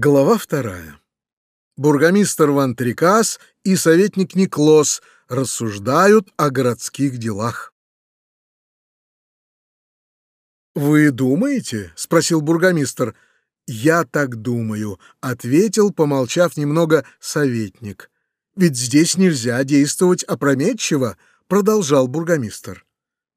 Глава вторая. Бургомистр Ван Трикас и советник Никлос рассуждают о городских делах. «Вы думаете?» — спросил бургомистр. «Я так думаю», — ответил, помолчав немного, советник. «Ведь здесь нельзя действовать опрометчиво», — продолжал бургомистр.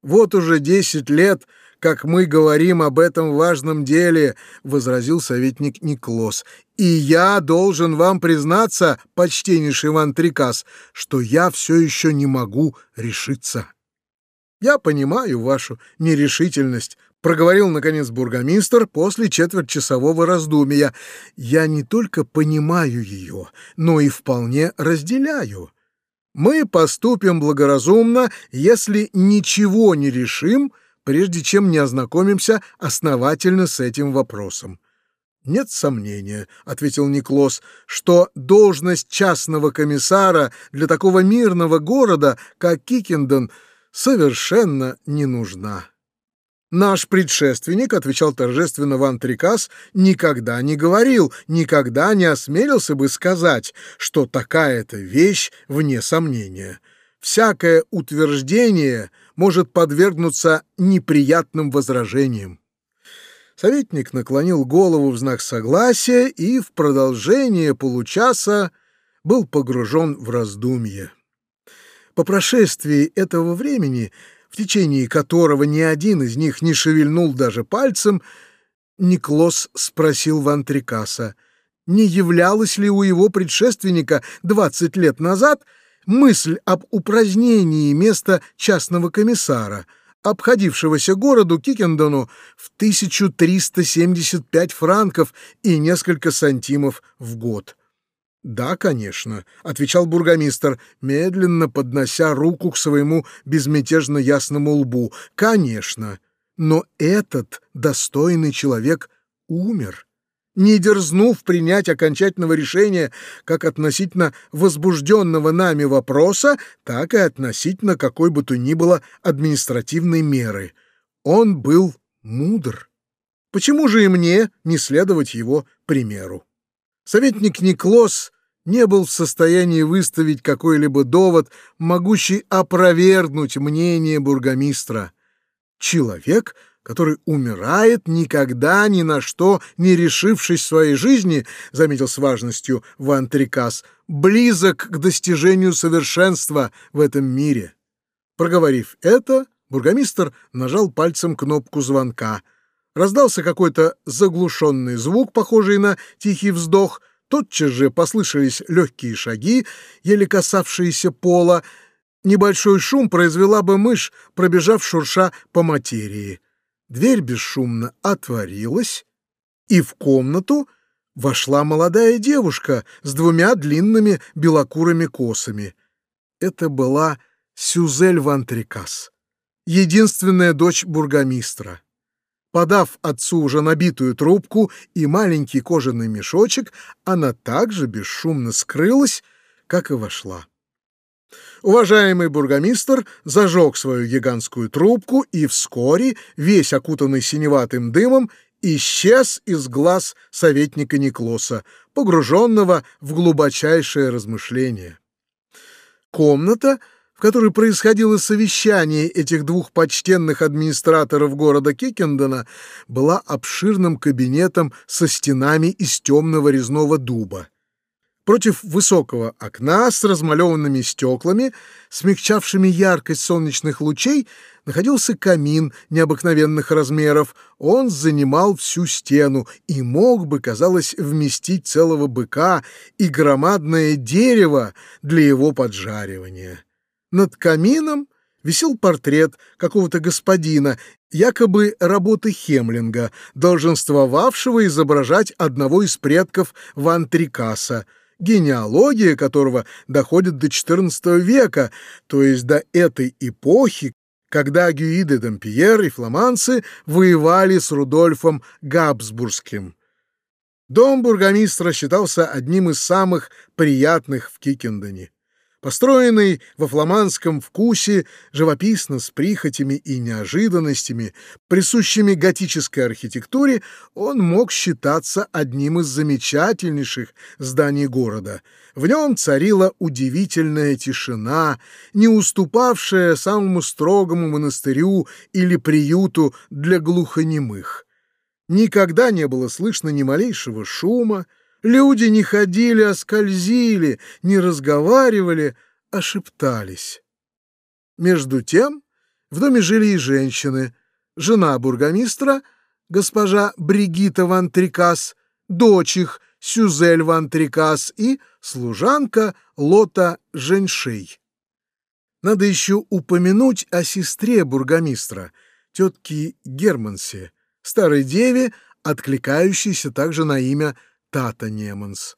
«Вот уже десять лет как мы говорим об этом важном деле», — возразил советник Никлос. «И я должен вам признаться, почтеннейший Иван Трикас, что я все еще не могу решиться». «Я понимаю вашу нерешительность», — проговорил, наконец, бургомистр после четвертьчасового раздумия. «Я не только понимаю ее, но и вполне разделяю. Мы поступим благоразумно, если ничего не решим, прежде чем не ознакомимся основательно с этим вопросом. «Нет сомнения», — ответил Никлос, — «что должность частного комиссара для такого мирного города, как Кикенден, совершенно не нужна». Наш предшественник, — отвечал торжественно Ван Трикас, — никогда не говорил, никогда не осмелился бы сказать, что такая-то вещь вне сомнения. Всякое утверждение — может подвергнуться неприятным возражениям. Советник наклонил голову в знак согласия и в продолжение получаса был погружен в раздумье. По прошествии этого времени, в течение которого ни один из них не шевельнул даже пальцем, Никлос спросил Ван Трикаса, не являлось ли у его предшественника двадцать лет назад — мысль об упразднении места частного комиссара, обходившегося городу Кикендону в 1375 франков и несколько сантимов в год. «Да, конечно», — отвечал бургомистр, медленно поднося руку к своему безмятежно ясному лбу. «Конечно, но этот достойный человек умер» не дерзнув принять окончательного решения как относительно возбужденного нами вопроса, так и относительно какой бы то ни было административной меры. Он был мудр. Почему же и мне не следовать его примеру? Советник Никлос не был в состоянии выставить какой-либо довод, могущий опровергнуть мнение бургомистра. Человек — который умирает, никогда ни на что не решившись в своей жизни, заметил с важностью Ван Трикас, близок к достижению совершенства в этом мире. Проговорив это, бургомистр нажал пальцем кнопку звонка. Раздался какой-то заглушенный звук, похожий на тихий вздох. Тотчас же послышались легкие шаги, еле касавшиеся пола. Небольшой шум произвела бы мышь, пробежав шурша по материи. Дверь бесшумно отворилась, и в комнату вошла молодая девушка с двумя длинными белокурыми косами. Это была Сюзель Вантрикас, единственная дочь бургомистра. Подав отцу уже набитую трубку и маленький кожаный мешочек, она также бесшумно скрылась, как и вошла. Уважаемый бургомистр зажег свою гигантскую трубку и вскоре, весь окутанный синеватым дымом, исчез из глаз советника Никлоса, погруженного в глубочайшее размышление. Комната, в которой происходило совещание этих двух почтенных администраторов города Кикендена, была обширным кабинетом со стенами из темного резного дуба. Против высокого окна с размалеванными стеклами, смягчавшими яркость солнечных лучей, находился камин необыкновенных размеров. Он занимал всю стену и мог бы, казалось, вместить целого быка и громадное дерево для его поджаривания. Над камином висел портрет какого-то господина, якобы работы Хемлинга, долженствовавшего изображать одного из предков Ван Трикаса — генеалогия которого доходит до XIV века, то есть до этой эпохи, когда Гюиде Дампьер и фламанцы воевали с Рудольфом Габсбургским. Дом бургомистра считался одним из самых приятных в Кикендене. Построенный во фламандском вкусе, живописно с прихотями и неожиданностями, присущими готической архитектуре, он мог считаться одним из замечательнейших зданий города. В нем царила удивительная тишина, не уступавшая самому строгому монастырю или приюту для глухонемых. Никогда не было слышно ни малейшего шума, Люди не ходили, а скользили, не разговаривали, а шептались. Между тем в доме жили и женщины. Жена бургомистра, госпожа Бригита Ван Трикас, дочь их Сюзель Ван Трикас и служанка Лота Женьшей. Надо еще упомянуть о сестре бургомистра, тетке Германсе, старой деве, откликающейся также на имя Тата Неманс,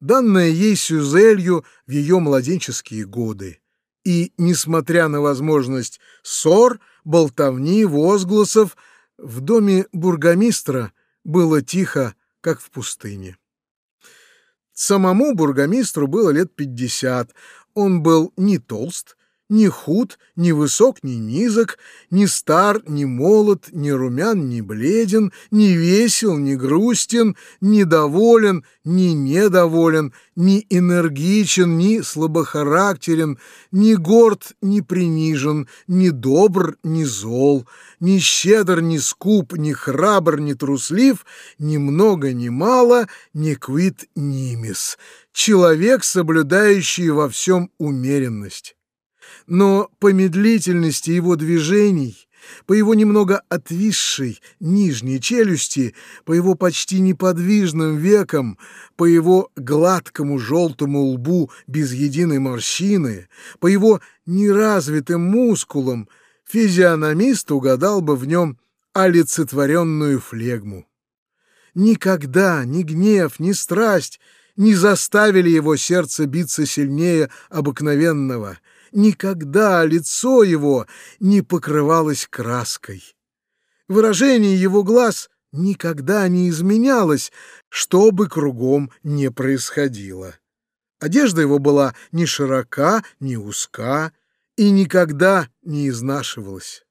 данная ей Сюзелью в ее младенческие годы. И, несмотря на возможность ссор, болтовни, возгласов, в доме бургомистра было тихо, как в пустыне. Самому бургомистру было лет пятьдесят. Он был не толст, ни худ, ни высок, ни низок, ни стар, ни молод, ни румян, ни бледен, ни весел, ни грустен, ни доволен, ни недоволен, ни энергичен, ни слабохарактерен, ни горд, ни принижен, ни добр, ни зол, ни щедр, ни скуп, ни храбр, ни труслив, ни много, ни мало, ни квит, нимис. Человек, соблюдающий во всем умеренность но по медлительности его движений, по его немного отвисшей нижней челюсти, по его почти неподвижным векам, по его гладкому желтому лбу без единой морщины, по его неразвитым мускулам, физиономист угадал бы в нем олицетворенную флегму. Никогда ни гнев, ни страсть не заставили его сердце биться сильнее обыкновенного — никогда лицо его не покрывалось краской. Выражение его глаз никогда не изменялось, что бы кругом не происходило. Одежда его была ни широка, ни узка и никогда не изнашивалась.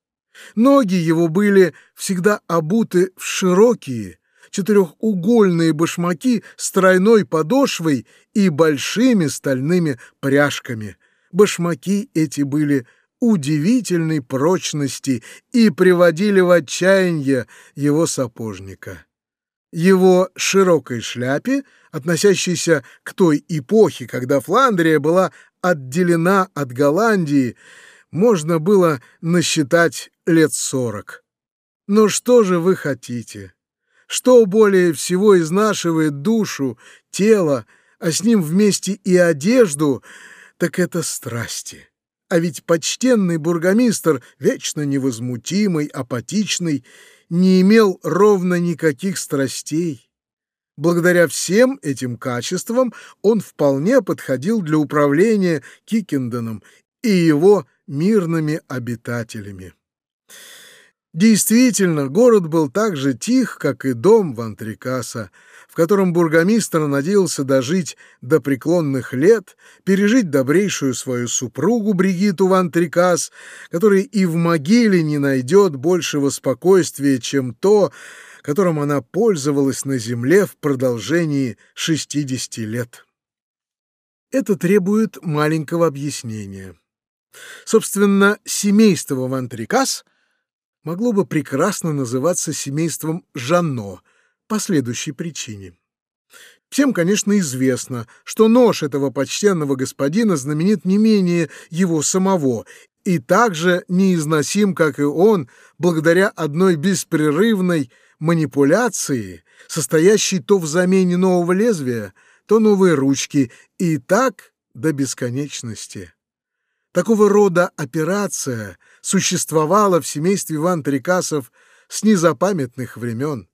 Ноги его были всегда обуты в широкие, четырехугольные башмаки с тройной подошвой и большими стальными пряжками, башмаки эти были удивительной прочности и приводили в отчаяние его сапожника. Его широкой шляпе, относящейся к той эпохе, когда Фландрия была отделена от Голландии, можно было насчитать лет сорок. Но что же вы хотите? Что более всего изнашивает душу, тело, а с ним вместе и одежду — так это страсти. А ведь почтенный бургомистр, вечно невозмутимый, апатичный, не имел ровно никаких страстей. Благодаря всем этим качествам он вполне подходил для управления Кикенденом и его мирными обитателями. Действительно, город был так же тих, как и дом Вантрикаса, в котором бургомистр надеялся дожить до преклонных лет, пережить добрейшую свою супругу Бригиту Вантрикас, которая и в могиле не найдет большего спокойствия, чем то, которым она пользовалась на земле в продолжении 60 лет. Это требует маленького объяснения. Собственно, семейство Вантрикас — могло бы прекрасно называться семейством Жанно по следующей причине. Всем, конечно, известно, что нож этого почтенного господина знаменит не менее его самого и также неизносим, как и он, благодаря одной беспрерывной манипуляции, состоящей то в замене нового лезвия, то новой ручки, и так до бесконечности. Такого рода операция существовала в семействе Иван Трикасов с незапамятных времен,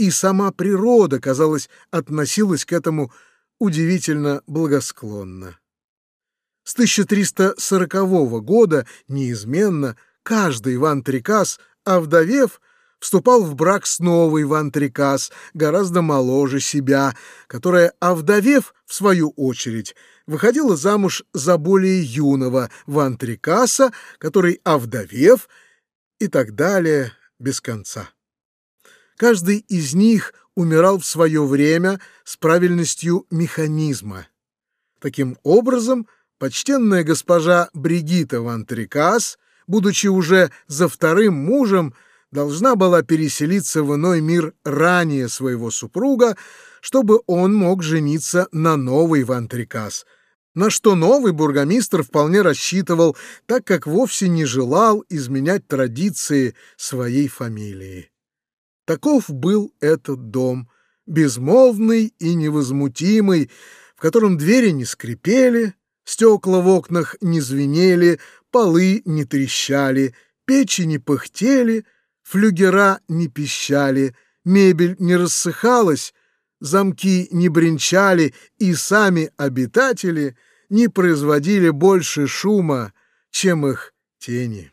и сама природа, казалось, относилась к этому удивительно благосклонно. С 1340 года неизменно каждый Иван Трикас, овдовев, вступал в брак с новой Ван Трикас, гораздо моложе себя, которая, овдовев, в свою очередь, выходила замуж за более юного Ван Трикаса, который, овдовев, и так далее без конца. Каждый из них умирал в свое время с правильностью механизма. Таким образом, почтенная госпожа Бригита Ван Трикас, будучи уже за вторым мужем, должна была переселиться в иной мир ранее своего супруга, чтобы он мог жениться на новой Ван Трикас, на что новый бургомистр вполне рассчитывал, так как вовсе не желал изменять традиции своей фамилии. Таков был этот дом, безмолвный и невозмутимый, в котором двери не скрипели, стекла в окнах не звенели, полы не трещали, печи не пыхтели — флюгера не пищали, мебель не рассыхалась, замки не бренчали, и сами обитатели не производили больше шума, чем их тени.